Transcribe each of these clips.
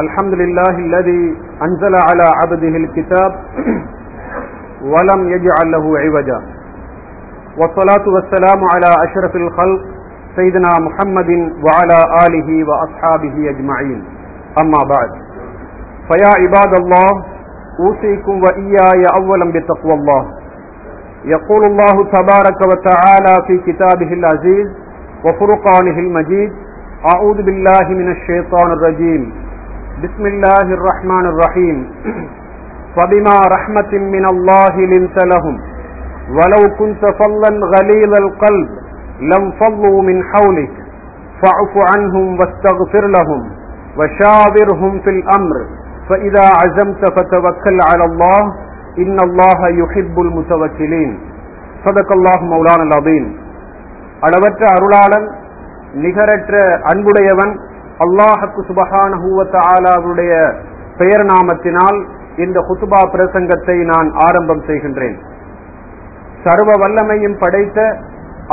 الحمد لله الذي أنزل على عبده الكتاب ولم يجعل له عوجا. والصلاة والسلام على أشرف الخلق سيدنا محمد وعلى آله وأصحابه أجمعين. أما بعد فيا عباد الله أوصيكم وإياي أولا بتقوى الله. يقول الله تبارك وتعالى في كتابه العزيز وفرقانه المجيد أعوذ بالله من الشيطان الرجيم. بسم الله الرحمن الرحيم فبما رحمة من الله لنت لهم ولو كنت فظا غليظ القلب لم فضوا من حولك فاعف عنهم واستغفر لهم وشاورهم في الأمر فإذا عزمت فتوكل على الله إن الله يحب المتوكلين صدق الله مولانا العظيم அளவற்ற அருளாளன் நிகரற்ற அன்புடையவன் அல்லாஹக்கு சுபஹானஹூவத்தாலாவுடைய பெயர் நாமத்தினால் இந்த குத்துபா பிரசங்கத்தை நான் ஆரம்பம் செய்கின்றேன். சர்வ வல்லமையும் படைத்த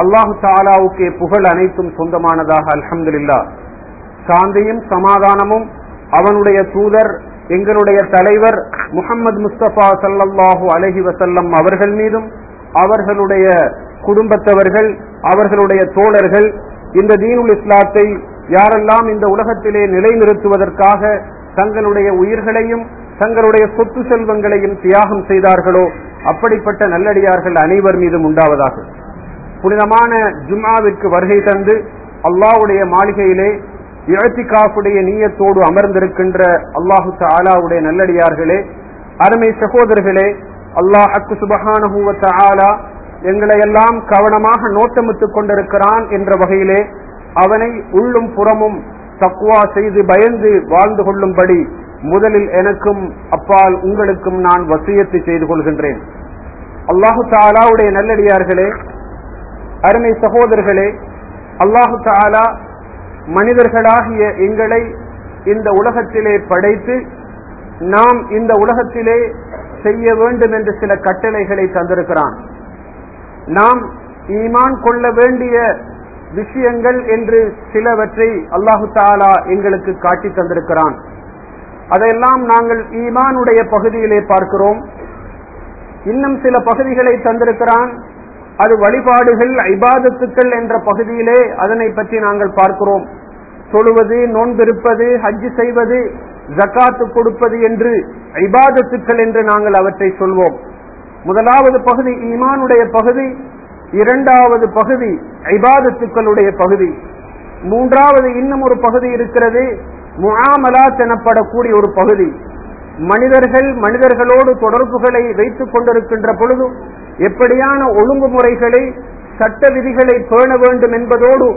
அல்லாஹு தாலாவுக்கு புகழ் அனைத்தும் சொந்தமானதாக அல்ஹம்துலில்லா சாந்தியும் சமாதானமும் அவனுடைய தூதர் எங்களுடைய தலைவர் முகமது முஸ்தபா சல்லல்லாஹு அலஹி வசல்லம் அவர்கள் மீதும் அவர்களுடைய குடும்பத்தவர்கள் அவர்களுடைய தோழர்கள் இந்த தீனுல் இஸ்லாத்தை யாரெல்லாம் இந்த உலகத்திலே நிலைநிறுத்துவதற்காக தங்களுடைய உயிர்களையும் தங்களுடைய சொத்து செல்வங்களையும் தியாகம் செய்தார்களோ அப்படிப்பட்ட நல்லடியார்கள் அனைவர் மீதும் உண்டாவதாக. புனிதமான ஜும்மாவிற்கு வருகை தந்து அல்லாவுடைய மாளிகையிலே இழத்திகாஃபுடைய நீயத்தோடு அமர்ந்திருக்கின்ற அல்லாஹு தாலாவுடைய நல்லடியார்களே அருமை சகோதரர்களே அல்லாஹ் அக்கு சுபஹானஹூவ ஆலா எங்களை எல்லாம் கவனமாக நோட்டமிட்டுக் கொண்டிருக்கிறான் என்ற வகையிலே அவனை உள்ளும் புறமும் தக்குவா செய்து பயந்து வாழ்ந்து கொள்ளும்படி முதலில் எனக்கும் அப்பால் உங்களுக்கும் நான் வசியத்தை செய்து கொள்கின்றேன். அல்லாஹு தாலாவுடைய நல்லடியார்களே அருமை சகோதரர்களே அல்லாஹு தாலா மனிதர்களாகிய எங்களை இந்த உலகத்திலே படைத்து நாம் இந்த உலகத்திலே செய்ய வேண்டும் என்று சில கட்டளைகளை தந்திருக்கிறான். நாம் ஈமான் கொள்ள வேண்டிய விஷயங்கள் என்று சிலவற்றை அல்லாஹு தாலா எங்களுக்கு காட்டி தந்திருக்கிறான். அதையெல்லாம் நாங்கள் ஈமானுடைய பகுதியிலே பார்க்கிறோம். இன்னும் சில பகுதிகளை தந்திருக்கிறான். அது வழிபாடுகள் ஐபாதத்துக்கள் என்ற பகுதியிலே அதனை பற்றி நாங்கள் பார்க்கிறோம். தொழுவது நோன்பிருப்பது ஹஜ்ஜு செய்வது ஜக்காத்து கொடுப்பது என்று ஐபாதத்துக்கள் என்று நாங்கள் அவற்றை சொல்வோம். முதலாவது பகுதி ஈமானுடைய பகுதி. இரண்டாவது பகுதி ஐபாதத்துக்களுடைய பகுதி. மூன்றாவது இன்னும் ஒரு பகுதி இருக்கிறது முஆமலாத் எனப்படக்கூடிய ஒரு பகுதி. மனிதர்கள் மனிதர்களோடு தொடர்புகளை வைத்துக் கொண்டிருக்கின்ற பொழுது எப்படியான ஒழுங்குமுறைகளை சட்ட விதிகளை பேண வேண்டும் என்பதோடு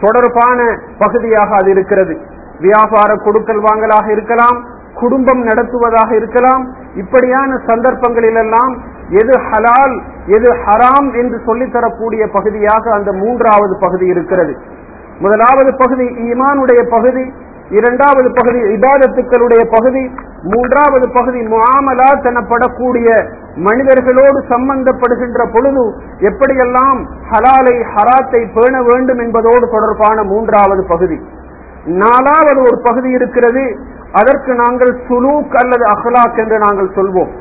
தொடர்பான பகுதியாக அது இருக்கிறது. வியாபார கொடுக்கல் வாங்கலாக இருக்கலாம் குடும்பம் நடத்துவதாக இருக்கலாம் இப்படியான சந்தர்ப்பங்களிலெல்லாம் எது ஹலால் எது ஹராம் என்று சொல்லித்தரக்கூடிய பகுதியாக அந்த மூன்றாவது பகுதி இருக்கிறது. முதலாவது பகுதி ஈமானுடைய பகுதி இரண்டாவது பகுதி இபாதத்துக்களுடைய பகுதி மூன்றாவது பகுதி முஆமலாத் எனப்படக்கூடிய மனிதர்களோடு சம்பந்தப்படுகின்ற பொழுது எப்படியெல்லாம் ஹலாலை ஹராத்தை பேண வேண்டும் என்பதோடு தொடர்பான மூன்றாவது பகுதி. நாலாவது ஒரு பகுதி இருக்கிறது அதற்கு நாங்கள் சுலூக் அல்லது அஹ்லாக் என்று நாங்கள் சொல்வோம்.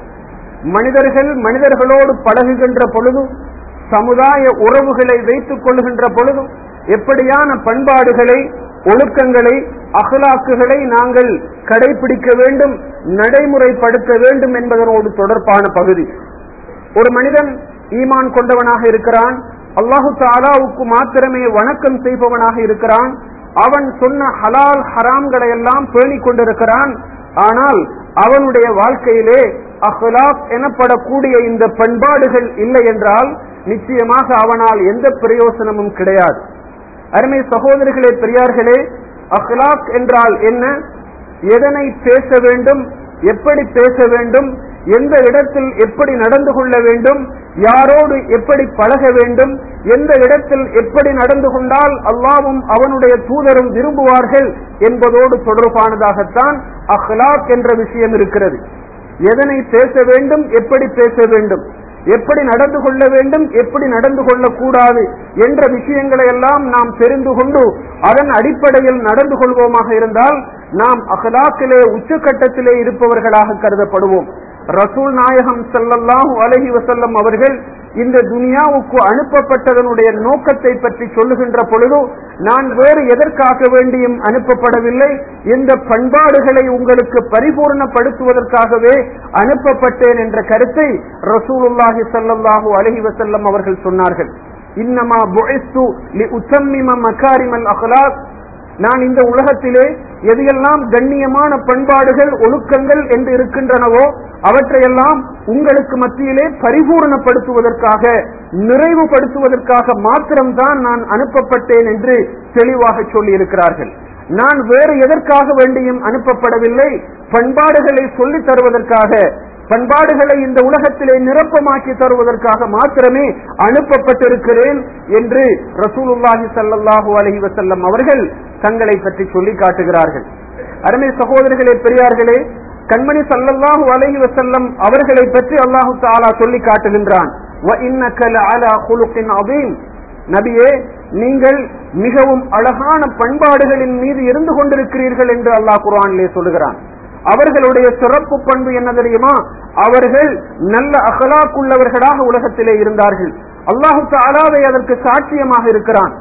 மனிதர்கள் மனிதர்களோடு பழகுகின்ற பொழுதும் சமுதாய உறவுகளை வைத்துக் கொள்கின்ற பொழுதும் எப்படியான பண்பாடுகளை ஒழுக்கங்களை அகலாக்குகளை நாங்கள் கடைபிடிக்க வேண்டும் நடைமுறைப்படுத்த வேண்டும் என்பதனோடு தொடர்பான பகுதி. ஒரு மனிதன் ஈமான் கொண்டவனாக இருக்கிறான் அல்லாஹு தாலாவுக்கு மாத்திரமே வணக்கம் செய்பவனாக இருக்கிறான் அவன் சொன்ன ஹலால் ஹராம்களை எல்லாம் பேணிக் கொண்டிருக்கிறான் ஆனால் அவனுடைய வாழ்க்கையிலே அஹ்லாப் எனப்படக்கூடிய இந்த பண்பாடுகள் இல்லை என்றால் நிச்சயமாக அவனால் எந்த பிரயோசனமும் கிடையாது. அருமை சகோதரிகளே பெரியார்களே அஹ்லாக் என்றால் என்ன? எதனை பேச வேண்டும்? எப்படி பேச வேண்டும்? எந்த இடத்தில் எப்படி நடந்து கொள்ள வேண்டும்? யாரோடு எப்படி பழக வேண்டும்? எந்த இடத்தில் எப்படி நடந்து கொண்டால் அல்லாவும் அவனுடைய தூதரும் விரும்புவார்கள் என்பதோடு தொடர்பானதாகத்தான் அஹ்லாக் என்ற விஷயம் இருக்கிறது. எதனை பேச வேண்டும் எப்படி பேச வேண்டும் எப்படி நடந்து கொள்ள வேண்டும் எப்படி நடந்து கொள்ளக்கூடாது என்ற விஷயங்களை எல்லாம் நாம் தெரிந்து கொண்டு அதன் அடிப்படையில் நடந்து கொள்வோமாக இருந்தால் நாம் அகலாக்கிலே உச்சக்கட்டத்திலே இருப்பவர்களாக கருதப்படுவோம். ரசூல் நாயகம் செல்லல்லாஹு அலஹி வசல்லம் அவர்கள் இந்த துனியாவுக்கு அனுப்பப்பட்டதனுடைய நோக்கத்தை பற்றி சொல்லுகின்ற பொழுது நான் வேறு எதற்காக வேண்டியும் அனுப்பப்படவில்லை. இந்த பண்பாடுகளை உங்களுக்கு பரிபூர்ணப்படுத்துவதற்காகவே அனுப்பப்பட்டேன் என்ற கருத்தை ரசூலுல்லாஹி சல்லாஹூ அலஹி வசல்லம் அவர்கள் சொன்னார்கள். இன்னமா புஇஸ்து லி உத்தம்மிம நான் இந்த உலகத்திலே எதையெல்லாம் கண்ணியமான பண்பாடுகள் ஒழுக்கங்கள் என்று இருக்கின்றனவோ அவற்றையெல்லாம் உங்களுக்கு மத்தியிலே பரிபூரணப்படுத்துவதற்காக நிறைவுபடுத்துவதற்காக மாத்திரம்தான் நான் அனுப்பப்பட்டேன் என்று தெளிவாக சொல்லியிருக்கிறார்கள். நான் வேறு எதற்காக வேண்டியும் அனுப்பப்படவில்லை. பண்பாடுகளை சொல்லித் தருவதற்காக பண்பாடுகளை இந்த உலகத்திலே நிரப்பமாக்கி தருவதற்காக மாத்திரமே அனுப்பப்பட்டிருக்கிறேன் என்று ரசூலுல்லாஹி ஸல்லல்லாஹு அலைஹி வஸல்லம் அவர்கள் தங்களை பற்றி சொல்லி காட்டுகிறார்கள். அருமை சகோதரர்களே பெரியார்களே கண்மணி ஸல்லல்லாஹு அலஹி வசல்லம் அவர்களை பற்றி அல்லாஹு தாலா சொல்லி காட்டுகின்றான். வ நபியே நீங்கள் மிகவும் அழகான பண்பாடுகளின் மீது இருந்து கொண்டிருக்கிறீர்கள் என்று அல்லாஹ் குர்ஆனிலே சொல்லுகிறான். அவர்களுடைய சிறப்பு பண்பு என்ன தெரியுமா? அவர்கள் நல்ல அகலாக்குள்ளவர்களாக உலகத்திலே இருந்தார்கள். அல்லாஹு தாலாவை அதற்கு சாட்சியமாக இருக்கிறான்.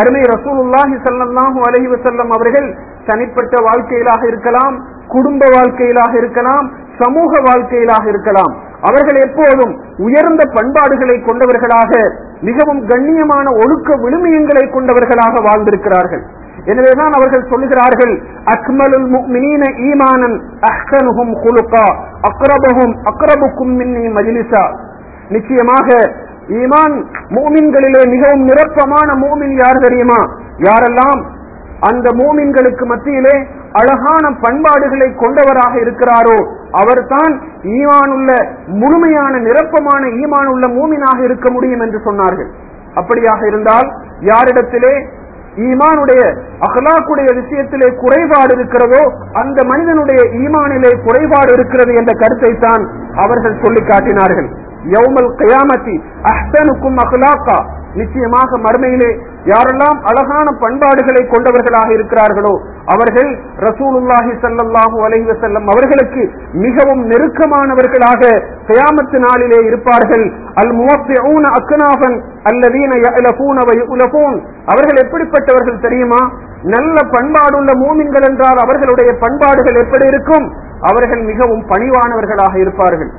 அருமை ரசூலுல்லாஹி சல்லாஹு அலஹி வசல்லம் அவர்கள் தனிப்பட்ட வாழ்க்கையிலாக இருக்கலாம் குடும்ப வாழ்க்கையிலாக இருக்கலாம் சமூக வாழ்க்கையிலாக இருக்கலாம். அவர்கள் எப்போதும் உயர்ந்த பண்பாடுகளை கொண்டவர்களாக மிகவும் கண்ணியமான ஒழுக்க விழுமியங்களை கொண்டவர்களாக வாழ்ந்திருக்கிறார்கள். எனவேதான் அவர்கள் சொல்லுகிறார்கள் அக்மலுல் முஃமினீன ஈமானன் அஹ்சனுஹும் குலுக்கா அக்ரபஹும் அக்ரபுக்கும் மின்னி மஜிலிசா. நிச்சயமாக ஈமான் மூமின்களிலே மிகவும் நிரப்பமான மூமின் யார் தெரியுமா? யாரெல்லாம் அந்த மூமின்களுக்கு மத்தியிலே அழகான பண்பாடுகளை கொண்டவராக இருக்கிறாரோ அவர்தான் ஈமான் உள்ள முழுமையான நிரப்பமான ஈமான் உள்ள மூமினாக இருக்க முடியும் என்று சொன்னார்கள். அப்படியாக இருந்தால் யாரிடத்திலே ஈமானுடைய அகலாக்குடைய விஷயத்திலே குறைபாடு இருக்கிறதோ அந்த மனிதனுடைய ஈமானிலே குறைபாடு இருக்கிறது என்ற கருத்தை தான் அவர்கள் சொல்லி காட்டினார்கள் யௌமல் கயாமத்தி அஹ்சனுக்கும் அகலாக்கா நிச்சயமாக மறுமையிலே யாரெல்லாம் அழகான பண்பாடுகளை கொண்டவர்களாக இருக்கிறார்களோ அவர்கள் ரசூலுல்லாஹி சல்லாஹூ அலைஹி செல்லம் அவர்களுக்கு மிகவும் நெருக்கமானவர்களாக கயாமத்து நாளிலே இருப்பார்கள். அல் முவஃபிஊன அக்னாபன் அல்லதீன அவர்கள் எப்படிப்பட்டவர்கள் தெரியுமா? நல்ல பண்பாடுள்ள மூமின்கள் என்றால் அவர்களுடைய பண்பாடுகள் எப்படி இருக்கும்? அவர்கள் மிகவும் பணிவானவர்களாக இருப்பார்கள்.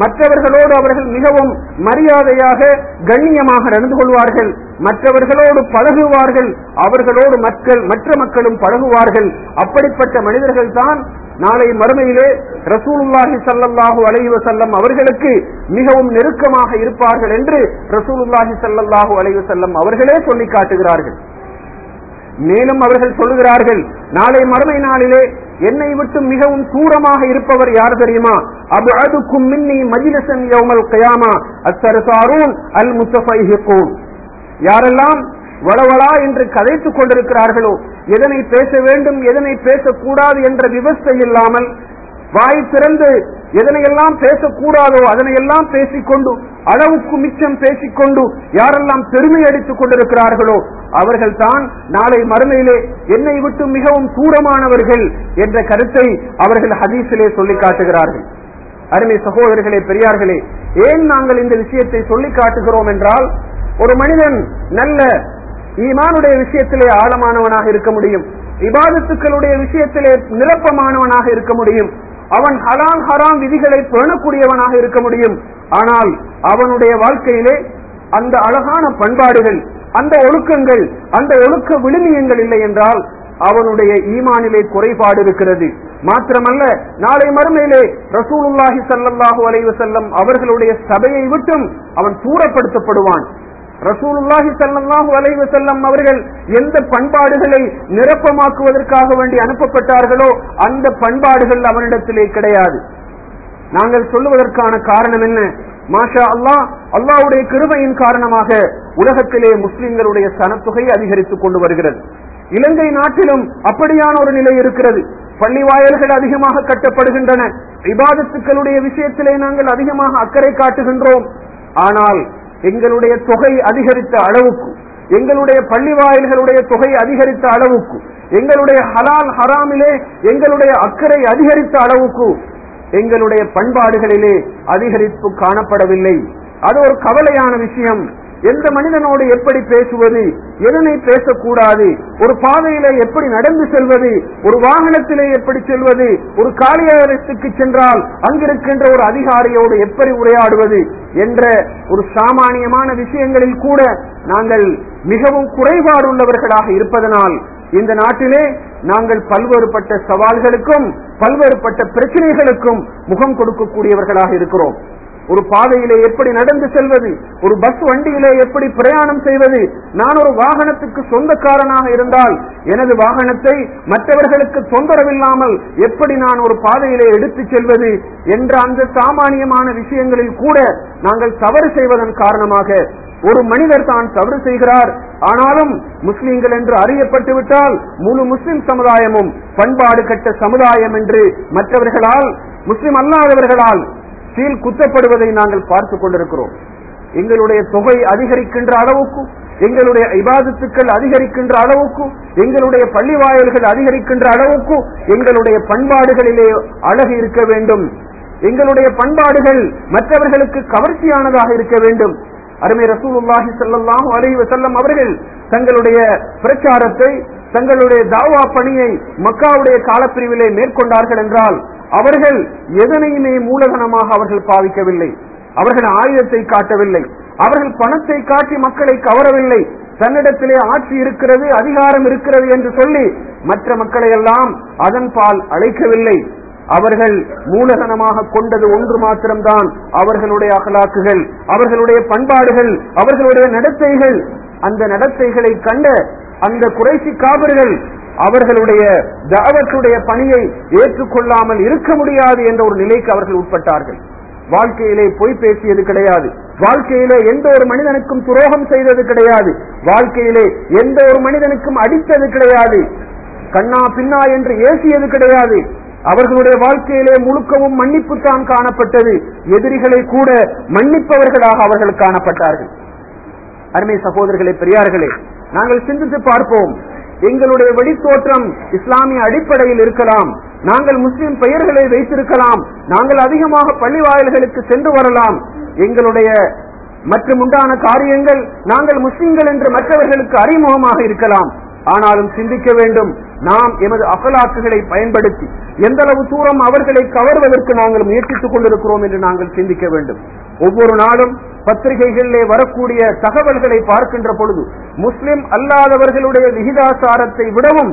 மற்றவர்களோடு அவர்கள் மிகவும் மரியாதையாக கண்ணியமாக நடந்து கொள்வார்கள். மற்றவர்களோடு பழகுவார்கள். அவர்களோடு மக்கள் மற்ற மக்களும் பழகுவார்கள். அப்படிப்பட்ட மனிதர்கள் தான் நாளை மறுமையிலே ரசூலுல்லாஹி ஸல்லல்லாஹு அலைவ செல்லம் அவர்களுக்கு மிகவும் நெருக்கமாக இருப்பார்கள் என்று ரசூலுல்லாஹி ஸல்லல்லாஹு அலைவ செல்லம் அவர்களே சொல்லி காட்டுகிறார்கள். மேலும் அவர்கள் சொல்லுகிறார்கள் நாளை மறுமை நாளிலே என்னை விட்டு மிகவும் தூரமாக இருப்பவர் யார் தெரியுமா? அபு அதுக்கும் மின்னி மஜிலசன் யௌமல் கயாமா அத்தரசாரூன் அல் முத்தஃபைஹிகூன் யாரெல்லாம் வளவளா என்று கதைத்துக் கொண்டிருக்கிறார்களோ எதனை பேச வேண்டும் எதனை பேசக்கூடாது என்ற விவஸ்தை இல்லாமல் வாய் திறந்து எதனையெல்லாம் பேசக்கூடாதோ அதனையெல்லாம் பேசிக்கொண்டு அளவுக்கு மிச்சம் பேசிக்கொண்டு யாரெல்லாம் பெருமை அடித்துக் கொண்டிருக்கிறார்களோ அவர்கள் தான் நாளை மறுமையிலே என்னை விட்டு மிகவும் தூரமானவர்கள் என்ற கருத்தை அவர்கள் ஹதீஸிலே சொல்லி காட்டுகிறார்கள். அருமை சகோதரர்களே பெரியார்களே ஏன் நாங்கள் இந்த விஷயத்தை சொல்லி காட்டுகிறோம் என்றால் ஒரு மனிதன் நல்ல ஈமானுடைய விஷயத்திலே ஆழமானவனாக இருக்க முடியும் விவாதத்துக்களுடைய விஷயத்திலே நிரப்பமானவனாக இருக்க முடியும் அவன் ஹலால் ஹராம் விதிகளை பேணக்கூடியவனாக இருக்க முடியும். ஆனால் அவனுடைய வாழ்க்கையிலே அந்த அழகான பண்பாடுகள் அந்த ஒழுக்கங்கள் அந்த ஒழுக்க விழுமியங்கள் இல்லை என்றால் அவனுடைய ஈமானிலே குறைபாடு இருக்கிறது. மாத்திரமல்ல நாளை மறுமையிலே ரசூலுல்லாஹி சல்லாஹூ அலைவசல்லம் அவர்களுடைய சபையை விட்டும் அவன் தூரப்படுத்தப்படுவான். ரசூலுல்லாஹி ஸல்லல்லாஹு அலைஹி செல்லம் அவர்கள் எந்த பண்பாடுகளை நிரப்பமாக்குவதற்காக வேண்டி அனுப்பப்பட்டார்களோ அந்த பண்பாடுகள் அவனிடத்திலே கிடையாது. நாங்கள் சொல்லுவதற்கான காரணம் என்ன? மாஷா அல்லாஹ் அல்லாஹ்வுடைய கிருபையின் காரணமாக உலகத்திலே முஸ்லிம்களுடைய சனத்தொகை அதிகரித்துக் கொண்டு வருகிறது. இலங்கை நாட்டிலும் அப்படியான ஒரு நிலை இருக்கிறது. பள்ளி வாயல்கள் அதிகமாக கட்டப்படுகின்றன. விவாதத்துக்களுடைய விஷயத்திலே நாங்கள் அதிகமாக அக்கறை காட்டுகின்றோம். ஆனால் எங்களுடைய தொகை அதிகரித்த அளவுக்கு எங்களுடைய பள்ளி வாயில்களுடைய தொகை அதிகரித்த அளவுக்கு எங்களுடைய ஹலால் ஹராமிலே எங்களுடைய அக்கறை அதிகரித்த அளவுக்கு எங்களுடைய பண்பாடுகளிலே அதிகரிப்பு காணப்படவில்லை. அது ஒரு கவலையான விஷயம். எந்த மனிதனோடு எப்படி பேசுவது எதனை பேசக்கூடாது ஒரு பாதையில எப்படி நடந்து செல்வது ஒரு வாகனத்திலே எப்படி செல்வது ஒரு காலியாரத்துக்கு சென்றால் அங்கிருக்கின்ற ஒரு அதிகாரியோடு எப்படி உரையாடுவது என்ற ஒரு சாமானியமான விஷயங்களில் கூட நாங்கள் மிகவும் குறைபாடு உள்ளவர்களாக இருப்பதனால் இந்த நாட்டிலே நாங்கள் பல்வேறுபட்ட சவால்களுக்கும் பல்வேறுபட்ட பிரச்சனைகளுக்கும் முகம் கொடுக்கக்கூடியவர்களாக இருக்கிறோம். ஒரு பாதையிலே எப்படி நடந்து செல்வது? ஒரு பஸ் வண்டியிலே எப்படி பிரயாணம் செய்வது? நான் ஒரு வாகனத்துக்கு சொந்தக்காரனாக இருந்தால் எனது வாகனத்தை மற்றவர்களுக்கு தொந்தரவில்லாமல் எப்படி நான் ஒரு பாதையிலே எடுத்துச் செல்வது என்ற அந்த சாமானியமான விஷயங்களில் கூட நாங்கள் தவறு செய்வதன் காரணமாக ஒரு மனிதர் தான் தவறு செய்கிறார். ஆனாலும் முஸ்லிம்கள் என்று அறியப்பட்டு விட்டால் முழு முஸ்லிம் சமுதாயமும் பண்பாடு கட்ட சமுதாயம் என்று மற்றவர்களால் முஸ்லிம் அல்லாதவர்களால் சீல் குத்தப்படுவதை நாங்கள் பார்த்துக் கொண்டிருக்கிறோம். எங்களுடைய தொகை அதிகரிக்கின்ற அளவுக்கும் எங்களுடைய இபாதத்துக்கள் அதிகரிக்கின்ற அளவுக்கும் எங்களுடைய பள்ளி வாயல்கள் அதிகரிக்கின்ற அளவுக்கும் எங்களுடைய பண்பாடுகளிலே அழகு இருக்க வேண்டும். எங்களுடைய பண்பாடுகள் மற்றவர்களுக்கு கவர்ச்சியானதாக இருக்க வேண்டும். அருமை ரசூலுல்லாஹி செல்லாம் அலைஹி வஸல்லம் அவர்கள் தங்களுடைய பிரச்சாரத்தை தங்களுடைய தாவா பணியை மக்காவுடைய காலப்பிரிவிலே மேற்கொண்டார்கள் என்றால் அவர்கள் எதனையுமே மூலதனமாக அவர்கள் பாவிக்கவில்லை. அவர்கள் ஆயுதத்தை காட்டவில்லை. அவர்கள் பணத்தை காட்டி மக்களை கவரவில்லை. தன்னிடத்திலே ஆட்சி இருக்கிறது அதிகாரம் இருக்கிறது என்று சொல்லி மற்ற மக்களை எல்லாம் அதன் பால் அழைக்கவில்லை. அவர்கள் மூலதனமாக கொண்டது ஒன்று மாத்திரம்தான். அவர்களுடைய அகலாக்குகள் அவர்களுடைய பண்பாடுகள் அவர்களுடைய நடத்தைகள் அந்த நடத்தைகளை கண்ட அந்த குறைசி காவிர்கள் அவர்களுடைய தாவத்துடைய பணியை ஏற்றுக்கொள்ளாமல் இருக்க முடியாது என்ற ஒரு நிலைக்கு அவர்கள் உட்பட்டார்கள். வாழ்க்கையிலே பொய் பேசியது கிடையாது. வாழ்க்கையிலே எந்த ஒரு மனிதனுக்கும் துரோகம் செய்தது கிடையாது. வாழ்க்கையிலே எந்த ஒரு மனிதனுக்கும் அடித்தது கிடையாது. கண்ணா பின்னா என்று ஏசியது கிடையாது. அவர்களுடைய வாழ்க்கையிலே முழுக்கவும் மன்னிப்பு தான் காணப்பட்டது. எதிரிகளை கூட மன்னிப்பவர்களாக அவர்கள் காணப்பட்டார்கள். அருமை சகோதரர்களே பெரியார்களே நாங்கள் சிந்தித்து பார்ப்போம். எங்களுடைய வெளித்தோற்றம் இஸ்லாமிய அடிப்படையில் இருக்கலாம். நாங்கள் முஸ்லிம் பெயர்களை வைத்திருக்கலாம். நாங்கள் அதிகமாக பள்ளி வாயில்களுக்கு சென்று வரலாம். எங்களுடைய மற்றும் உண்டான காரியங்கள் நாங்கள் முஸ்லிம்கள் என்று மற்றவர்களுக்கு அறிமுகமாக இருக்கலாம். ஆனாலும் சிந்திக்க வேண்டும். நாம் எமது அகலாக்குகளை பயன்படுத்தி எந்த அளவு தூரம் அவர்களை கவர்வதற்கு நாங்கள் முயற்சித்துக் கொண்டிருக்கிறோம் என்று நாங்கள் சிந்திக்க வேண்டும். ஒவ்வொரு நாளும் பத்திரிகைகளிலே வரக்கூடிய தகவல்களை பார்க்கின்ற பொழுது முஸ்லிம் அல்லாதவர்களுடைய விகிதாசாரத்தை விடவும்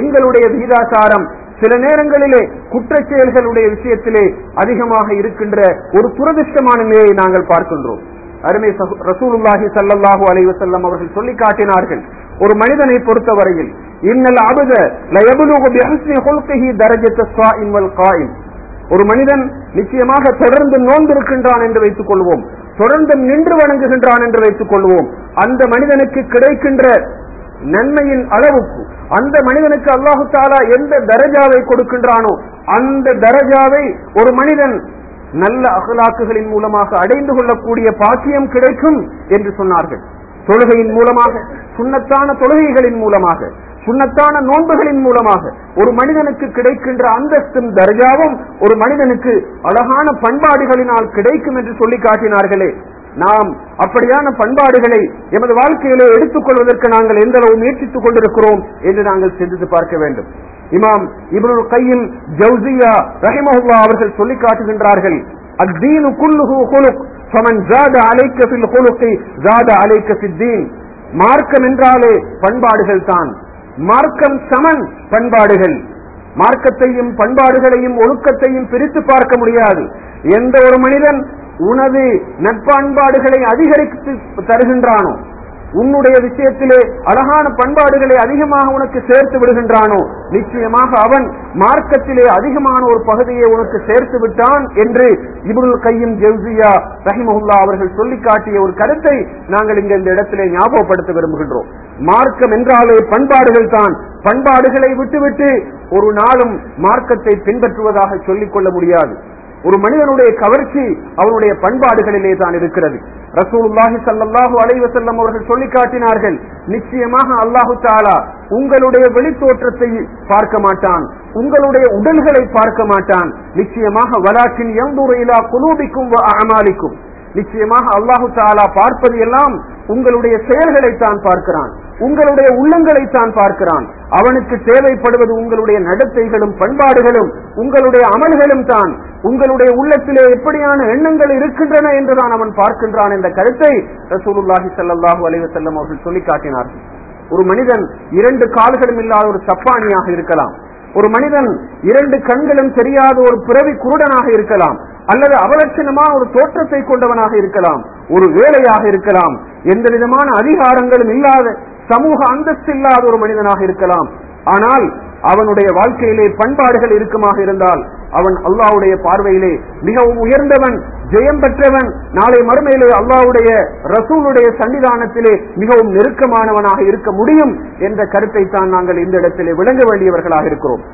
எங்களுடைய விகிதாசாரம் சில நேரங்களிலே குற்றச் செயல்களுடைய விஷயத்திலே அதிகமாக இருக்கின்ற ஒரு துரதிருஷ்டமான நிலையை நாங்கள் பார்க்கின்றோம். அருமை ரசூலுல்லாஹி சல்லாஹூ அலைவசல்லம் அவர்கள் சொல்லி காட்டினார்கள் ஒரு மனிதனை பொறுத்தவரையில் இன்னல் அபத ஒரு மனிதன் நிச்சயமாக தொடர்ந்து நோன்பிருக்கின்றான் என்று வைத்துக் கொள்வோம். தொடர்ந்து நின்று வணங்குகின்றான் என்று வைத்துக் கொள்வோம். அந்த மனிதனுக்கு கிடைக்கின்ற நன்மையின் அளவுக்கு அந்த மனிதனுக்கு அல்லாஹு தாலா எந்த தரஜாவை கொடுக்கின்றானோ அந்த தரஜாவை ஒரு மனிதன் நல்ல அகலாக்குகளின் மூலமாக அடைந்து கொள்ளக்கூடிய பாக்கியம் கிடைக்கும் என்று சொன்னார்கள். தொழுகையின் மூலமாக சுண்ணத்தான தொழுகைகளின் மூலமாக. சுண்ணத்தான நோன்புகளின் மூலமாக ஒரு மனிதனுக்கு கிடைக்கின்ற அந்தஸ்தும் தர்ஜாவும் ஒரு மனிதனுக்கு அழகான பண்பாடுகளினால் கிடைக்கும் என்று சொல்லி காட்டினார்களே. நாம் அப்படியான பண்பாடுகளை எமது வாழ்க்கையிலே எடுத்துக் கொள்வதற்கு நாங்கள் எந்த அளவு முயற்சித்துக் கொண்டிருக்கிறோம் என்று நாங்கள் சிந்தித்து பார்க்க வேண்டும். இமாம் இவரு கையும் ஜவுசியா ரஹிமஹுல்லா அவர்கள் சொல்லி காட்டுகின்றார்கள் அத்தீனு குல்லுஹு குலுக் ஃபமன் ஜாத அலைக்க ஃபில் குலுகி ஜாத அலைக்க ஃபித்தீன் மார்க்கம் என்றாலே பண்பாடுகள் தான். மார்க்கம் சமன் பண்பாடுகள். மார்க்கத்தையும் பண்பாடுகளையும் ஒழுக்கத்தையும் பிரித்து பார்க்க முடியாது. எந்த ஒரு மனிதன் உனது நட்பண்பாடுகளை அதிகரித்து தருகின்றானோ உன்னுடைய விஷயத்திலே அழகான பண்பாடுகளை அதிகமாக உனக்கு சேர்த்து விடுகின்றானோ நிச்சயமாக அவன் மார்க்கத்திலே அதிகமான ஒரு பகுதியை உனக்கு சேர்த்து விட்டான் என்று இபுல் கையும் ஜெவ்சியா ரஹிமஹுல்லா அவர்கள் சொல்லி காட்டிய ஒரு கருத்தை நாங்கள் இங்க இந்த இடத்திலே ஞாபகப்படுத்த விரும்புகின்றோம். மார்க்கம் என்றாலே பண்பாடுகள் தான். பண்பாடுகளை விட்டுவிட்டு ஒரு நாளும் மார்க்கத்தை பின்பற்றுவதாக சொல்லிக் கொள்ள முடியாது. ஒரு மனிதனுடைய கவர்ச்சி அவனுடைய பண்பாடுகளிலே தான் இருக்கிறது. ரசூலுல்லாஹி சல்லாஹூ அலைவசல்லம் அவர்கள் சொல்லி காட்டினார்கள் நிச்சயமாக அல்லாஹு தாலா உங்களுடைய வெளித்தோற்றத்தை பார்க்க மாட்டான் உங்களுடைய உடல்களை பார்க்க மாட்டான். நிச்சயமாக வலாக்கின் எந்தூரையிலா குலூபிக்கும் அமாலிக்கும் நிச்சயமாக அல்லாஹு தாலா பார்ப்பது எல்லாம் உங்களுடைய செயல்களை தான் பார்க்கிறான். உங்களுடைய உள்ளங்களை தான் பார்க்கிறான். அவனுக்கு தேவைப்படுவது உங்களுடைய நடத்தைகளும் பண்பாடுகளும் உங்களுடைய அமல்களும் தான். உங்களுடைய உள்ளத்திலே எப்படியான எண்ணங்கள் இருக்கின்றன என்றுதான் அவன் பார்க்கின்றான் என்ற கருத்தை ரசூலுல்லாஹி ஸல்லல்லாஹு அலைவசல்லம் அவர்கள் சொல்லி காட்டினார்கள். ஒரு மனிதன் இரண்டு கால்களும் இல்லாத ஒரு சப்பானியாக இருக்கலாம். ஒரு மனிதன் இரண்டு கண்களும் தெரியாத ஒரு பிறவி குருடனாக இருக்கலாம். அல்லது அவலட்சணமான ஒரு தோற்றத்தை கொண்டவனாக இருக்கலாம். ஒரு வேலையாக இருக்கலாம். எந்த விதமான அதிகாரங்களும் இல்லாத சமூக அந்தஸ்து இல்லாத ஒரு மனிதனாக இருக்கலாம். ஆனால் அவனுடைய வாழ்க்கையிலே பண்பாடுகள் இருக்குமாக இருந்தால் அவன் அல்லாவுடைய பார்வையிலே மிகவும் உயர்ந்தவன் ஜெயம் பெற்றவன் நாளை மறுமையிலே அல்லாவுடைய ரசூலுடைய சன்னிதானத்திலே மிகவும் நெருக்கமானவனாக இருக்க முடியும் என்ற கருத்தை தான் நாங்கள் இந்த இடத்திலே விளங்க வேண்டியவர்களாக இருக்கிறோம்.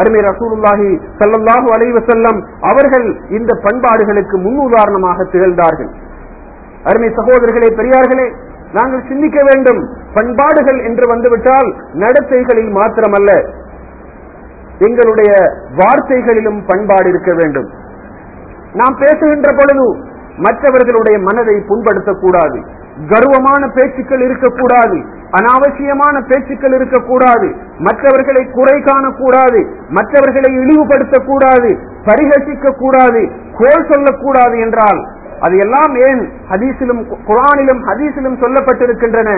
அருமை ரசூலுல்லாஹி ஸல்லல்லாஹு அலைவு செல்லம் அவர்கள் இந்த பண்பாடுகளுக்கு முன்னுதாரணமாக திகழ்ந்தார்கள். அருமை சகோதரர்களே பெரியார்களே நாங்கள் சிந்திக்க வேண்டும். பண்பாடுகள் என்று வந்துவிட்டால் நடத்தைகளில் மாத்திரமல்ல. எங்களுடைய வார்த்தைகளிலும் பண்பாடு இருக்க வேண்டும். நாம் பேசுகின்ற பொழுது மற்றவர்களுடைய மனதை புண்படுத்தக்கூடாது. கர்வமான பேச்சுக்கள் இருக்கக்கூடாது. அனாவசியமான பேச்சுக்கள் இருக்கக்கூடாது. மற்றவர்களை குறை காணக்கூடாது. மற்றவர்களை இழிவுபடுத்தக்கூடாது. பரிகசிக்க கூடாது கோல் சொல்லக்கூடாது என்றால் அது எல்லாம் ஏன் ஹதீசிலும் குரானிலும் ஹதீசிலும் சொல்லப்பட்டிருக்கின்றன?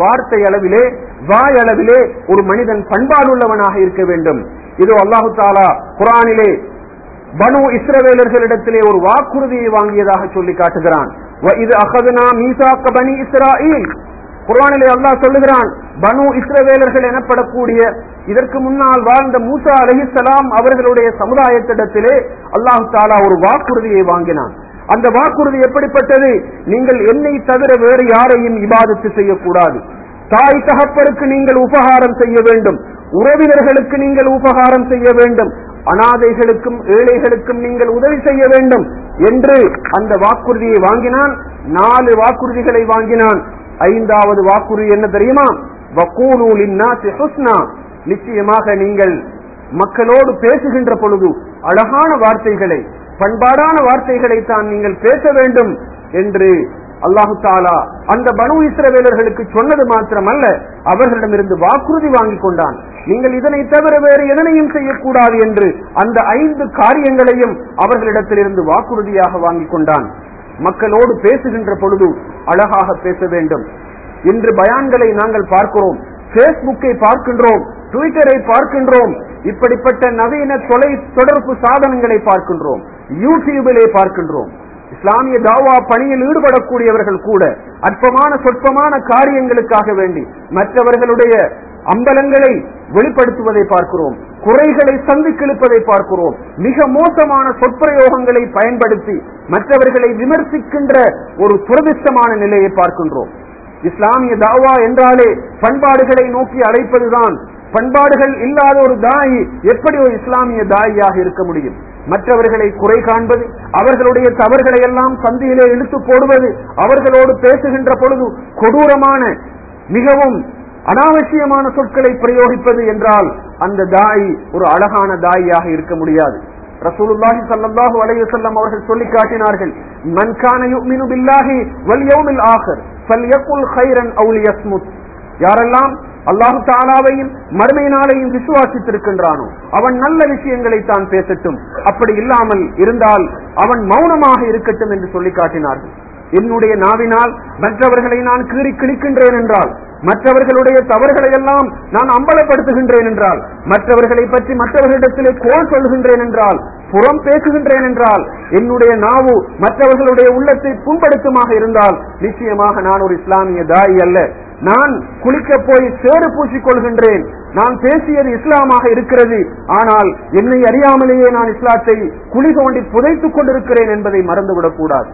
வார்த்தை அளவிலே வாய் அளவிலே ஒரு மனிதன் பண்பாடுள்ளவனாக இருக்க வேண்டும். இது அல்லாஹு தாலா குரானிலே பனு இஸ்ரவேலர்களிடத்திலே ஒரு வாக்குறுதியை வாங்கியதாக சொல்லி காட்டுகிறான். இது அகதுனா மீசாக்க பனி இஸ்ராயில். குரானிலே அல்லாஹ் சொல்லுகிறான் பனு இஸ்ரவேலர்கள் எனப்படக்கூடிய இதற்கு முன்னால் வாழ்ந்த மூசா அலஹிசலாம் அவர்களுடைய சமுதாயத்திடத்திலே அல்லாஹு தாலா ஒரு வாக்குறுதியை வாங்கினான். அந்த வாக்குறுதி எப்படிப்பட்டது? நீங்கள் என்னை தவிர வேறு யாரையும் இபாதத்து செய்யக்கூடாது. தாய் தகப்பருக்கு நீங்கள் உபகாரம் செய்ய வேண்டும். உறவினர்களுக்கு நீங்கள் உபகாரம் செய்ய வேண்டும். அனாதைகளுக்கும் ஏழைகளுக்கும் நீங்கள் உதவி செய்ய வேண்டும் என்று அந்த வாக்குறுதியை வாங்கினான். நாலு வாக்குறுதிகளை வாங்கினான். ஐந்தாவது வாக்குறுதி என்ன தெரியுமா? வக்கூலூலின் நிச்சயமாக நீங்கள் மக்களோடு பேசுகின்ற பொழுது அழகான வார்த்தைகளை பண்பாடான வார்த்தைகளை தான் நீங்கள் பேச வேண்டும் என்று அல்லாஹு தாலா அந்த பனு இஸ்ரவேலர்களுக்கு சொன்னது மாத்திரமல்ல அவர்களிடமிருந்து வாக்குறுதி வாங்கிக் கொண்டான். நீங்கள் இதனை தவிர வேறு எதனையும் செய்யக்கூடாது என்று அந்த ஐந்து காரியங்களையும் அவர்களிடத்திலிருந்து வாக்குறுதியாக வாங்கிக் கொண்டான். மக்களோடு பேசுகின்ற பொழுது அழகாக பேச வேண்டும். இன்று பயான்களை நாங்கள் பார்க்கிறோம் பேஸ்புக்கை பார்க்கின்றோம் ட்விட்டரை பார்க்கின்றோம் இப்படிப்பட்ட நவீன தொலை தொடர்பு சாதனங்களை பார்க்கின்றோம். யூடியூபிலே பார்க்கின்றோம். இஸ்லாமிய தாவா பணியில் ஈடுபடக்கூடியவர்கள் கூட அற்பமான சொற்பமான காரியங்களுக்காக வேண்டி மற்றவர்களுடைய அம்பலங்களை வெளிப்படுத்துவதை பார்க்கிறோம். குறைகளை சந்திக்கெழுப்பதை பார்க்கிறோம். மிக மோசமான சொற்பிரயோகங்களை பயன்படுத்தி மற்றவர்களை விமர்சிக்கின்ற ஒரு துரதிஷ்டமான நிலையை பார்க்கின்றோம். இஸ்லாமிய தாவா என்றாலே பண்பாடுகளை நோக்கி அழைப்பதுதான். பண்பாடுகள் இல்லாத ஒரு தாயி எப்படி ஒரு இஸ்லாமிய தாயியாக இருக்க முடியும்? மற்றவர்களை குறை காண்பது அவர்களுடைய தவறுகளை எல்லாம் சந்தியிலே இழுத்து போடுவது அவர்களோடு பேசுகின்ற பொழுது கொடூரமான மிகவும் அனாவசியமான சொற்களை பிரயோகிப்பது என்றால் அந்த தாய் ஒரு அழகான தாயாக இருக்க முடியாது. ரசூலுல்லாஹி ஸல்லல்லாஹு அலைஹி செல்லம் அவர்கள் சொல்லி காட்டினார்கள் மன் யுமினு பில்லாஹி வல் யௌமில் ஆഖിർ ஃபல்யகுல் கைரன் அw லியஸ்முத் யாரெல்லாம் அல்லாஹு தாலாவையும் மறுமை நாளையும் விசுவாசித்திருக்கின்றானோ? அவன் நல்ல விஷயங்களை தான் பேசட்டும். அப்படி இல்லாமல் இருந்தால் அவன் மௌனமாக இருக்கட்டும் என்று சொல்லி காட்டினார்கள். என்னுடைய நாவினால் மற்றவர்களை நான் கீறி கிழிக்கின்றேன் என்றால் மற்றவர்களுடைய தவறுகளை எல்லாம் நான் அம்பலப்படுத்துகின்றேன் என்றால் மற்றவர்களை பற்றி மற்றவர்களிடத்திலே கோல் சொல்கின்றேன் என்றால் புறம் பேசுகின்றேன் என்றால் என்னுடைய நாவு மற்றவர்களுடைய உள்ளத்தை புண்படுத்துமாக இருந்தால் நிச்சயமாக நான் ஒரு இஸ்லாமிய தாய் அல்ல. நான் குளிக்க போய் சேறு பூசிக் கொள்கின்றேன். நான் பேசியது இஸ்லாமாக இருக்கிறது. ஆனால் என்னை அறியாமலேயே நான் இஸ்லாத்தை குழி தோண்டி புதைத்துக் கொண்டிருக்கிறேன் என்பதை மறந்துவிடக் கூடாது.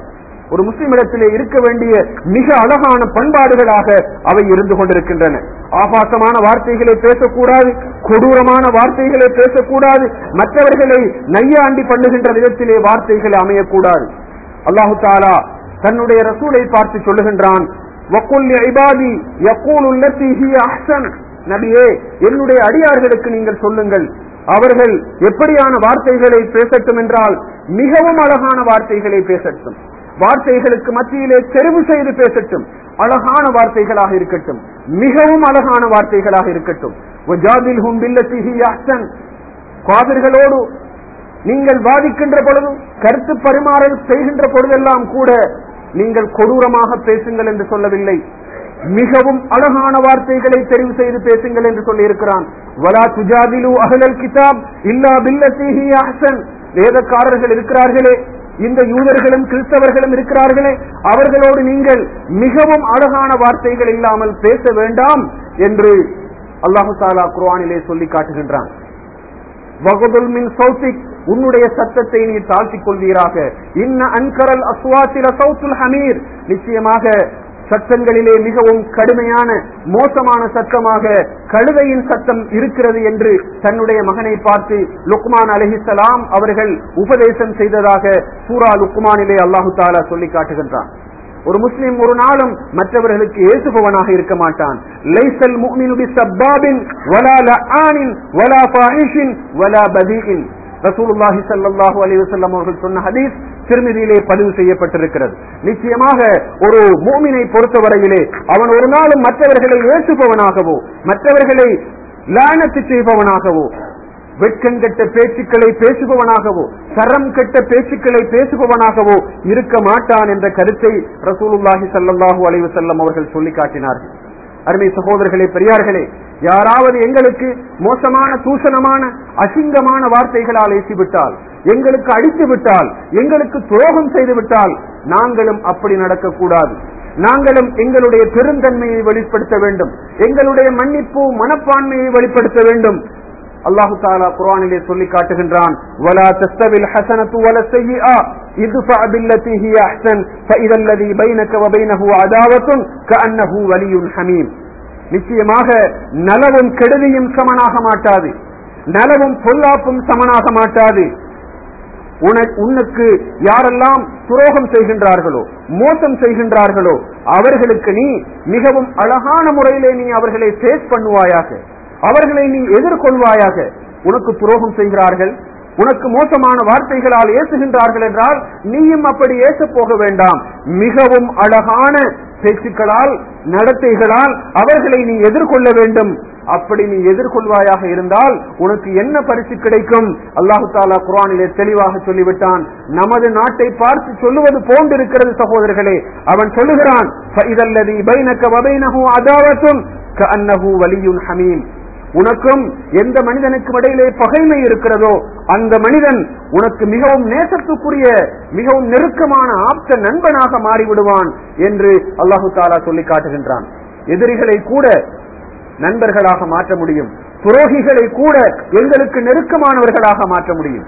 ஒரு முஸ்லிம் இடத்திலே இருக்க வேண்டிய மிக அழகான பண்பாடுகளாக அவை இருந்து கொண்டிருக்கின்றன. ஆபாசமான வார்த்தைகளை பேசக்கூடாது கொடூரமான வார்த்தைகளை பேசக்கூடாது மற்றவர்களை நையாண்டி பண்ணுகின்ற விதத்திலே வார்த்தைகள் அமையக்கூடாது. அல்லாஹு தாலா தன்னுடைய ரசூலை பார்த்து சொல்லுகின்றான் நபியே என்னுடைய அடியார்களுக்கு நீங்கள் சொல்லுங்கள் அவர்கள் எப்படியான வார்த்தைகளை பேசட்டும் என்றால் மிகவும் அழகான வார்த்தைகளை பேசட்டும். வார்த்தைகளுக்கு மத்தியிலே தெரிவு செய்து பேசட்டும். அழகான வார்த்தைகளாக இருக்கட்டும். மிகவும் அழகான வார்த்தைகளாக இருக்கட்டும். காதர்களோடு நீங்கள் வாதிக்கின்ற பொழுதும் கருத்து பரிமாறல் செய்கின்ற பொழுதெல்லாம் கூட நீங்கள் கொடூரமாக பேசுங்கள் என்று சொல்லவில்லை. மிகவும் அழகான வார்த்தைகளை தெரிவு செய்து பேசுங்கள் என்று சொல்லியிருக்கிறான். வலா துஜாதிலு அகலல் கிதாப் இல்லா பில்லத்திஹி அஹ்சன். வேதக்காரர்கள் இருக்கிறார்களே இந்த யூதர்களும் கிறிஸ்தவர்களும் இருக்கிறார்களே அவர்களோடு நீங்கள் மிகவும் அழகான வார்த்தைகள் இல்லாமல் பேச வேண்டாம் என்று அல்லாஹு தாலா குர்வானிலே சொல்லி காட்டுகின்றான். மின் உன்னுடைய சத்தத்தை நீ தாழ்த்திக் கொள்வீராக. இன்ன அன்கரல் அஸ்வாத்தில சௌத்துல் ஹமீர். நிச்சயமாக சத்தங்களிலே மிகவும் கடுமையான மோசமான சத்தமாக கழுதையின் சத்தம் இருக்கிறது என்று தன்னுடைய மகனை பார்த்து லுக்மான் அலஹிசலாம் அவர்கள் உபதேசம் செய்ததாக சூரா லுக்மானிலே அல்லாஹு தாலா சொல்லி காட்டுகின்றான். ஒரு முஸ்லிம் ஒரு நாளும் மற்றவர்களுக்கு ஏசுபவனாக இருக்க மாட்டான். லைசல் முஃமினு பிஸப்பாபின் வலா லஆனின் வலா ஃபாஹிஷின் வலா பதீஇன் ரசூலுல்லாஹி ஸல்லல்லாஹு அலிவசல்லம் அவர்கள் சொன்ன ஹதீஸ் திருமதியிலே பதிவு செய்யப்பட்டிருக்கிறது. நிச்சயமாக ஒரு மூமினை பொறுத்தவரையிலே அவன் ஒரு நாளும் மற்றவர்களை ஏற்றுபவனாகவோ மற்றவர்களை லானத்து செய்பவனாகவோ வெட்கம் கெட்ட பேச்சுக்களை பேசுபவனாகவோ சரம் கெட்ட பேச்சுக்களை பேசுபவனாகவோ இருக்க மாட்டான் என்ற கருத்தை ரசூலுல்லாஹி சல்லாஹூ அலைஹி அவர்கள் சொல்லி காட்டினார்கள் அருமை சகோதரர்களே பெரியார்களே யாராவது எங்களுக்கு மோசமான தூஷணமான அசிங்கமான வார்த்தைகளால் ஏசிவிட்டால் எங்களுக்கு அடித்து விட்டால் எங்களுக்கு துரோகம் செய்து விட்டால் நாங்களும் அப்படி நடக்கக்கூடாது. நாங்களும் எங்களுடைய பெருந்தன்மையை வெளிப்படுத்த வேண்டும். எங்களுடைய மன்னிப்பு மனப்பான்மையை வெளிப்படுத்த வேண்டும். அல்லாஹு தாலா குரானிலே சொல்லி காட்டுகின்றான் வலா தஸ்தவில் ஹஸனத்து வல ஸய்யிஆ இத்ஃபா பில்லதி ஹிய அஹ்சன் ஃபஇதா பைனக அதாவத்துன் கஅன்னஹு வலியுன் ஹமீம். நிச்சயமாக நலவும் கெடுதியும் சமனாக மாட்டாது. நலவும் பொல்லாப்பும் சமனாக மாட்டாது. உனக்கு யாரெல்லாம் துரோகம் செய்கின்றார்களோ மோசம் செய்கின்றார்களோ அவர்களுக்கு நீ மிகவும் அழகான முறையிலே நீ அவர்களை ஃபேஸ் பண்ணுவாயாக. அவர்களை நீ எதிர்கொள்வாயாக. உனக்கு துரோகம் செய்கிறார்கள் உனக்கு மோசமான வார்த்தைகளால் ஏசுகின்றார்கள் என்றால் நீயும் அப்படி ஏச போக வேண்டாம். மிகவும் அழகான பேச்சுக்களால் நடத்தைகளால் அவர்களை நீ எதிர்கொள்ள வேண்டும். அப்படி நீ எதிர்கொள்வாயாக இருந்தால் உனக்கு என்ன பரிசு கிடைக்கும்? அல்லாஹு தாலா குரானிலே தெளிவாக சொல்லிவிட்டான். நமது நாட்டை பார்த்து சொல்லுவது போன்றிருக்கிறது சகோதரர்களே. அவன் சொல்லுகிறான் இதல்லதி பைனக வபைனஹு அதாவத்தும் வலியுன் ஹமீம். உனக்கும் எந்த மனிதனுக்கும் இடையிலே பகைமை இருக்கிறதோ அந்த மனிதன் உனக்கு மிகவும் நேசத்துக்குரிய மிகவும் நெருக்கமான ஆப்த நண்பனாக மாறிவிடுவான் என்று அல்லாஹு தாலா சொல்லி காட்டுகின்றான். எதிரிகளை கூட நண்பர்களாக மாற்ற முடியும். துரோகிகளை கூட எங்களுக்கு நெருக்கமானவர்களாக மாற்ற முடியும்.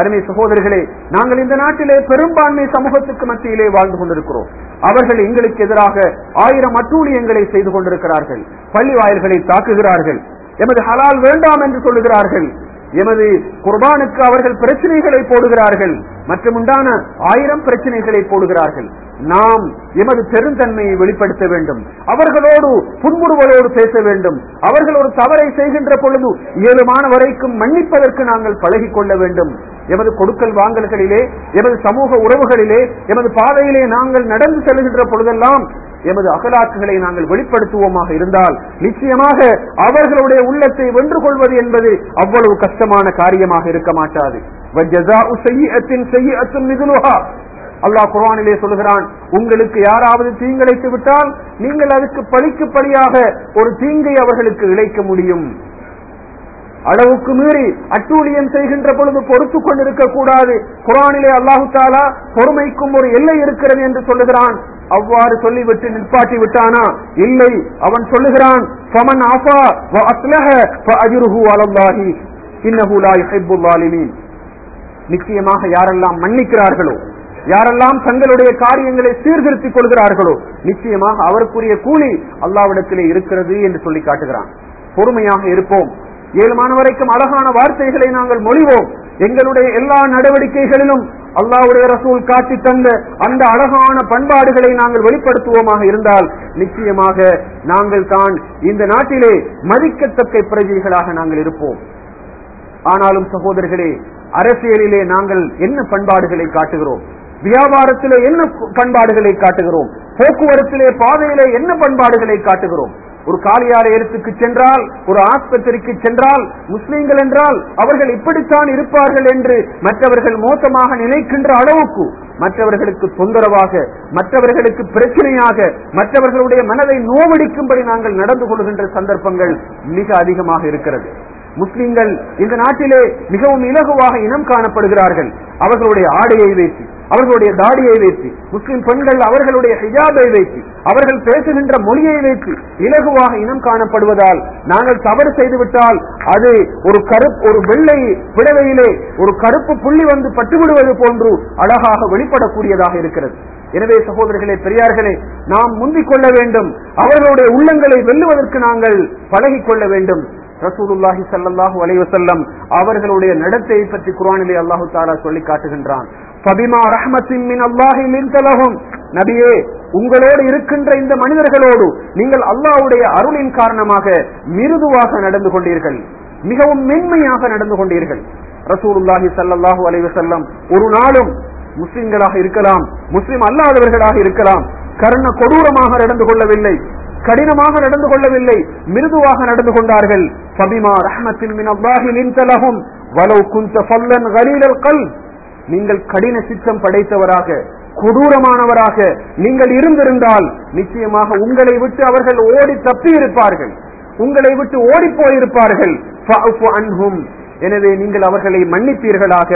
அருமை சகோதரர்களே நாங்கள் இந்த நாட்டிலே பெரும்பான்மை சமூகத்துக்கு மத்தியிலே வாழ்ந்து கொண்டிருக்கிறோம். அவர்கள் எங்களுக்கு எதிராக ஆயிரம் அட்டூழியங்களை செய்து கொண்டிருக்கிறார்கள். பள்ளி வாயில்களை தாக்குகிறார்கள். எமது ஹலால் வேண்டாம் என்று சொல்லுகிறார்கள். எமது குர்பானுக்கு அவர்கள் பிரச்சனைகளை போடுகிறார்கள். மற்றும் உண்டான ஆயிரம் பிரச்சனைகளை போடுகிறார்கள். நாம் எமது பெருந்தன்மையை வெளிப்படுத்த வேண்டும். அவர்களோடு புன்முறுவலோடு பேச வேண்டும். அவர்கள் ஒரு தவறை செய்கின்ற பொழுது இயலுமான வரைக்கும் மன்னிப்பதற்கு நாங்கள் பழகிக் கொள்ள வேண்டும். எமது கொடுக்கல் வாங்கல்களிலே எமது சமூக உறவுகளிலே எமது பாதையிலே நாங்கள் நடந்து செல்கின்ற பொழுதெல்லாம் எமது அகலாக்குகளை நாங்கள் வெளிப்படுத்துவோமாக இருந்தால் நிச்சயமாக அவர்களுடைய உள்ளத்தை வென்று கொள்வது என்பது அவ்வளவு கஷ்டமான காரியமாக இருக்க மாட்டாது. அல்லாஹ் குர்வானிலே சொல்கிறான் உங்களுக்கு யாராவது தீங்கிழைத்து விட்டால் நீங்கள் அதுக்கு பழிக்கு ஒரு தீங்கை அவர்களுக்கு இழைக்க முடியும். அளவுக்கு மீறி அட்டூழியம் செய்கின்ற பொழுது பொறுத்து கொண்டிருக்க கூடாது. குரானிலே அல்லாஹு தாலா பொறுமைக்கும் ஒரு எல்லை இருக்கிறது என்று சொல்லுகிறான். அவ்வாறு சொல்லிவிட்டு நிற்பாட்டி விட்டானா? இல்லை. அவன் சொல்லுகிறான் நிச்சயமாக யாரெல்லாம் மன்னிக்கிறார்களோ யாரெல்லாம் தங்களுடைய காரியங்களை சீர்திருத்திக் கொள்கிறார்களோ நிச்சயமாக அவருக்குரிய கூலி அல்லாவிடத்திலே இருக்கிறது என்று சொல்லி காட்டுகிறான். பொறுமையாக இருப்போம். ஏழு வரைக்கும் அழகான வார்த்தைகளை நாங்கள் மொழிவோம். எங்களுடைய எல்லா நடவடிக்கைகளிலும் அல்லாவுடைய ரசூல் காட்டி தந்த அந்த அழகான பண்பாடுகளை நாங்கள் வெளிப்படுத்துவோமாக இருந்தால் நிச்சயமாக நாங்கள் தான் இந்த நாட்டிலே மதிக்கத்தக்க பிரஜைகளாக நாங்கள் இருப்போம். ஆனாலும் சகோதரர்களே அரசியலிலே நாங்கள் என்ன பண்பாடுகளை காட்டுகிறோம்? வியாபாரத்திலே என்ன பண்பாடுகளை காட்டுகிறோம்? போக்குவரத்திலே பாதையிலே என்ன பண்பாடுகளை காட்டுகிறோம்? ஒரு காலியாலயத்துக்கு சென்றால் ஒரு ஆஸ்பத்திரிக்கு சென்றால் முஸ்லீம்கள் என்றால் அவர்கள் இப்படித்தான் இருப்பார்கள் என்று மற்றவர்கள் மோசமாக நினைக்கின்ற அளவுக்கு மற்றவர்களுக்கு தொந்தரவாக மற்றவர்களுக்கு பிரச்சனையாக மற்றவர்களுடைய மனதை நோவடிக்கும்படி நாங்கள் நடந்து கொள்கின்ற சந்தர்ப்பங்கள் மிக அதிகமாக இருக்கிறது. முஸ்லிம்கள் இந்த நாட்டிலே மிகவும் இலகுவாக இனம் காணப்படுகிறார்கள். அவர்களுடைய ஆடையை வைத்து அவர்களுடைய தாடியை வைத்து முஸ்லிம் பெண்கள் அவர்களுடைய ஹிஜாபை வைத்து அவர்கள் பேசுகின்ற மொழியை வைத்து இலகுவாக இனம் காணப்படுவதால் நாங்கள் தவறு செய்துவிட்டால் அது ஒரு கருப்பு ஒரு வெள்ளை பிடவையிலே ஒரு கருப்பு புள்ளி வந்து பட்டுவிடுவது போன்று அழகாக வெளிப்படக்கூடியதாக இருக்கிறது. எனவே சகோதரர்களே பெரியார்களே நாம் முந்திக் கொள்ள வேண்டும். அவர்களுடைய உள்ளங்களை வெல்லுவதற்கு நாங்கள் பழகிக் கொள்ள வேண்டும். ரசூலுல்லாஹி சல்லாஹூ அலைவசல்லம் அவர்களுடைய நடத்தையை பற்றி குரானிலே அல்லாஹ் தாரா சொல்லி காட்டுகின்றான். ஃபபிமா ரஹ்மத்தின் மின் அல்லாஹி லின்த நபியே உங்களோடு இருக்கின்ற இந்த மனிதர்களோடு நீங்கள் அல்லாவுடைய அருளின் காரணமாக மிருதுவாக நடந்து கொண்டீர்கள். மிகவும் மென்மையாக நடந்து கொண்டீர்கள். ரசூலுல்லாஹி சல்லாஹூ அலைவசல்லம் ஒரு நாளும் முஸ்லிம்களாக இருக்கலாம் முஸ்லிம் அல்லாதவர்களாக இருக்கலாம் கர்ண கொடூரமாக நடந்து கொள்ளவில்லை கடினமாக நடந்து கொள்ளவில்லை மிருதுவாக நடந்து கொண்டார்கள். فبما رحمة من الله لنت لهم. ولو كنت فلا غليل القلب. நீங்கள் கடின சித்தம் படைத்தவராக கொடூரமானவராக நீங்கள் இருந்திருந்தால் நிச்சயமாக உங்களை விட்டு அவர்கள் ஓடி தப்பி இருப்பார்கள் உங்களை விட்டு ஓடி போயிருப்பார்கள். எனவே நீங்கள் அவர்களை மன்னிப்பீர்களாக.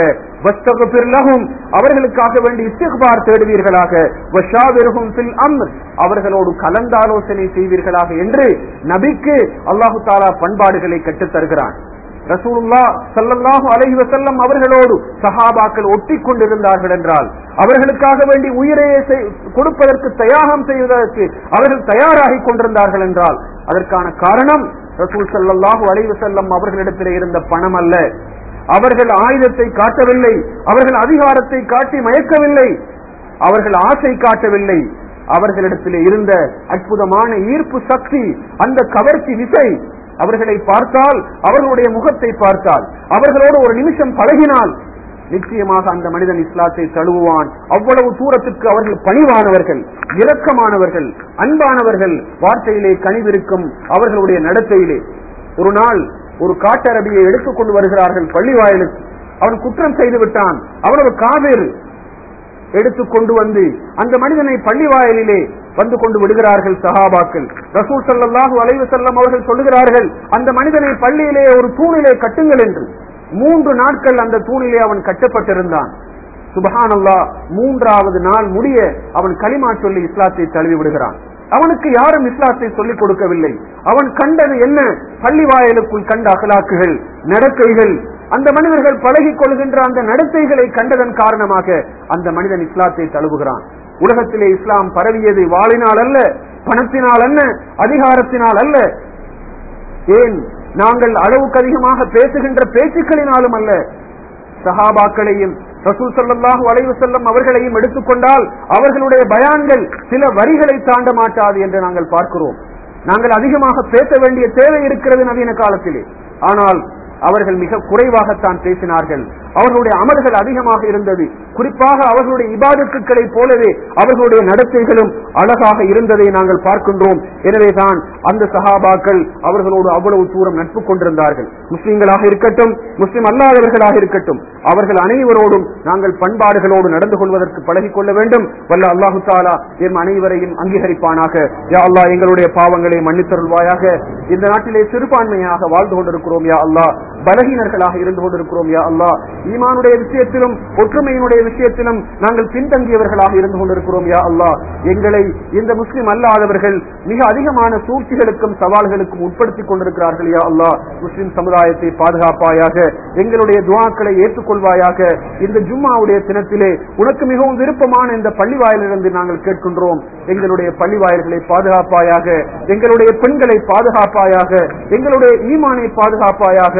வஸ்தகுபிர்லஹும் அவர்களுக்காக வேண்டி இஸ்திக்பார் தேடுவீர்களாக. வஷாவிருஹும் ஃபில் அம்ர். அவர்களோடு கலந்தாலோசனை செய்வீர்களாக என்று நபிக்கு அல்லாஹு தாலா பண்பாடுகளை கற்றுத் தருகிறான் ரசூலுல்லா ஸல்லல்லாஹு அலைஹி வஸல்லம் அவர்களோடு சஹாபாக்கள் ஒட்டி கொண்டிருந்தார்கள் என்றால் அவர்களுக்காக வேண்டி உயிரையே செய்- கொடுப்பதற்கு தயாகம் செய்வதற்கு அவர்கள் தயாராகி கொண்டிருந்தார்கள் என்றால் அதற்கான காரணம் ரசூல் ஸல்லல்லாஹு வளைவு செல்லம் அவர்களிடத்திலே இருந்த பணம் அல்ல. அவர்கள் ஆயுதத்தை காட்டவில்லை. அவர்கள் அதிகாரத்தை காட்டி மயக்கவில்லை. அவர்கள் ஆசை காட்டவில்லை. அவர்களிடத்திலே இருந்த அற்புதமான ஈர்ப்பு சக்தி அந்த கவர்ச்சி விசை அவர்களை பார்த்தால் அவர்களுடைய முகத்தை பார்த்தால் அவர்களோடு ஒரு நிமிஷம் பழகினால் நிச்சயமாக அந்த மனிதன் இஸ்லாத்தை தழுவுவான். அவ்வளவு தூரத்துக்கு அவர்கள் பணிவானவர்கள் இரக்கமானவர்கள் அன்பானவர்கள் வார்த்தையிலே கனிவிருக்கும் அவர்களுடைய நடத்தையிலே. ஒரு நாள் ஒரு காட்டரபியை எடுத்துக்கொண்டு வருகிறார்கள் பள்ளி வாயிலுக்கு. அவன் குற்றம் செய்து விட்டான். அவ்வளவு ஒரு காவேறு கொண்டு வந்து அந்த மனிதனை பள்ளி வாயிலிலே வந்து கொண்டு விடுகிறார்கள் சஹாபாக்கள். ரசூல் ஸல்லல்லாஹு அலைவு செல்லம் அவர்கள் சொல்லுகிறார்கள் அந்த மனிதனை பள்ளியிலே ஒரு தூணிலே கட்டுங்கள் என்று. மூன்று நாட்கள் அந்த தூணிலே அவன் கட்டப்பட்டிருந்தான். சுபஹானல்லாஹ் மூன்றாவது நாள் முடிய அவன் களிமா சொல்லி இஸ்லாத்தை தழுவி விடுகிறான் அவனுக்கு யாரும் இஸ்லாத்தை சொல்லிக் கொடுக்கவில்லை. அவன் கண்டது என்ன? பள்ளி வாயிலுக்குள் கண்ட அகலாக்குகள் நடத்தைகள் அந்த மனிதர்கள் பழகிக் கொள்கின்ற அந்த நடத்தைகளை கண்டதன் காரணமாக அந்த மனிதன் இஸ்லாத்தை தழுவுகிறான். உலகத்திலே இஸ்லாம் பரவியது வாழினால் அல்ல பணத்தினால் அல்ல அதிகாரத்தினால் அல்ல ஏன்? நாங்கள் அளவுக்கு அதிகமாக பேசுகின்ற பேச்சுக்களினாலும் அல்ல. சஹாபாக்களையும் ரசூல் ஸல்லல்லாஹு அலைஹி செல்லம் அவர்களையும் எடுத்துக்கொண்டால் அவர்களுடைய பயான்கள் சில வரிகளை தாண்ட மாட்டாது என்று நாங்கள் பார்க்கிறோம். நாங்கள் அதிகமாக பேச வேண்டிய தேவை இருக்கிறது நவீன காலத்திலே. ஆனால் அவர்கள் மிக குறைவாகத்தான் பேசினார்கள். அவர்களுடைய அமல்கள் அதிகமாக இருந்தது. குறிப்பாக அவர்களுடைய இபாதத்துக்களை போலவே அவர்களுடைய நடத்தைகளும் அழகாக இருந்ததை நாங்கள் பார்க்கின்றோம். எனவேதான் அந்த சஹாபாக்கள் அவர்களோடு அவ்வளவு தூரம் நட்பு கொண்டிருந்தார்கள். முஸ்லிம்களாக இருக்கட்டும் முஸ்லிம் அல்லாதவர்களாக இருக்கட்டும் அவர்கள் அனைவரோடும் நாங்கள் பண்பாடுகளோடு நடந்து கொள்வதற்கு பழகிக் கொள்ள வேண்டும். வல்ல அல்லாஹு தாலா எம் அனைவரையும் அங்கீகரிப்பானாக. யா அல்லாஹ் எங்களுடைய பாவங்களை மன்னித்தருள்வாயாக. இந்த நாட்டிலே சிறுபான்மையாக வாழ்ந்து கொண்டிருக்கிறோம் யா அல்லாஹ் பலகீனர்களாக இருந்து கொண்டிருக்கிறோம் யா அல்லாஹ். ஈமானுடைய விஷயத்திலும் ஒற்றுமையினுடைய விஷயத்திலும் நாங்கள் பின்தங்கியவர்களாக இருந்து கொண்டிருக்கிறோம் யா அல்லாஹ். எங்களை இந்த முஸ்லிம் அல்லாதவர்கள் மிக அதிகமான சூழ்ச்சிகளுக்கும் சவால்களுக்கும் உட்படுத்திக் கொண்டிருக்கிறார்கள் யா அல்லாஹ். முஸ்லிம் சமுதாயத்தை பாதுகாப்பாயாக எங்களுடைய துவாக்களை ஏற்றுக்கொள்வாயாக இந்த ஜும்மாவுடைய தினத்திலே உனக்கு மிகவும் விருப்பமான இந்த பள்ளி வாயிலிருந்து நாங்கள் கேட்கின்றோம் எங்களுடைய பள்ளி வாயில்களை பாதுகாப்பாயாக எங்களுடைய பெண்களை பாதுகாப்பாயாக எங்களுடைய ஈமானை பாதுகாப்பாயாக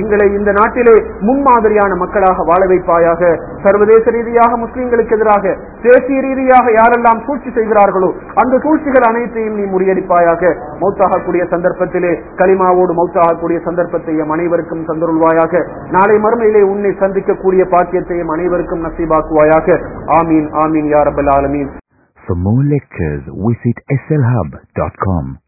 எங்களை இந்த நாட்டிலே முன்மாதிரியான மக்களாக வாழ வைப்பாயாக. சர்வதேச ரீதியாக முஸ்லிம்களுக்கு எதிராக தேசிய ரீதியாக யாரெல்லாம் சூழ்ச்சி செய்கிறார்களோ அந்த சூழ்ச்சிகள் அனைத்தையும் நீ முறியடிப்பாயாக. மௌத்தாகக்கூடிய சந்தர்ப்பத்திலே கலிமாவோடு மௌத்தாகக்கூடிய சந்தர்ப்பத்தை எம் அனைவருக்கும் தந்தருள்வாயாக. நாளை மறுமையிலே உன்னை சந்திக்கக்கூடிய பாக்கியத்தையும் அனைவருக்கும் நசீபாக்குவாயாக. ஆமீன் ஆமீன் யாரபல் ஆலமீன். For more lectures, visit slhub.com.